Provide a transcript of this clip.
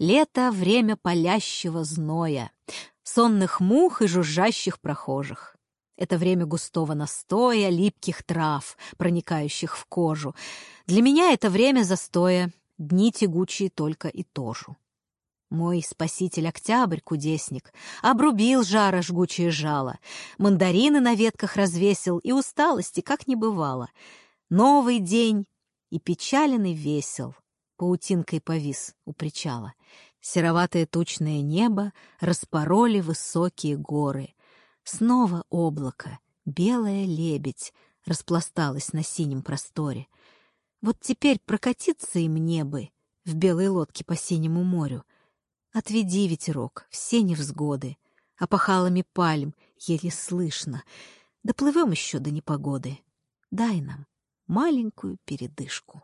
Лето — время палящего зноя, сонных мух и жужжащих прохожих. Это время густого настоя, липких трав, проникающих в кожу. Для меня это время застоя, дни тягучие только и тожу. Мой спаситель Октябрь, кудесник, обрубил жара жгучее жало, мандарины на ветках развесил, и усталости как не бывало. Новый день, и печален и весел, паутинкой повис у причала. Сероватое тучное небо распороли высокие горы. Снова облако, белая лебедь, распласталась на синем просторе. Вот теперь прокатиться им небы в белой лодке по синему морю — Отведи, ветерок, все невзгоды, Опахалами пальм еле слышно. Доплывем еще до непогоды. Дай нам маленькую передышку.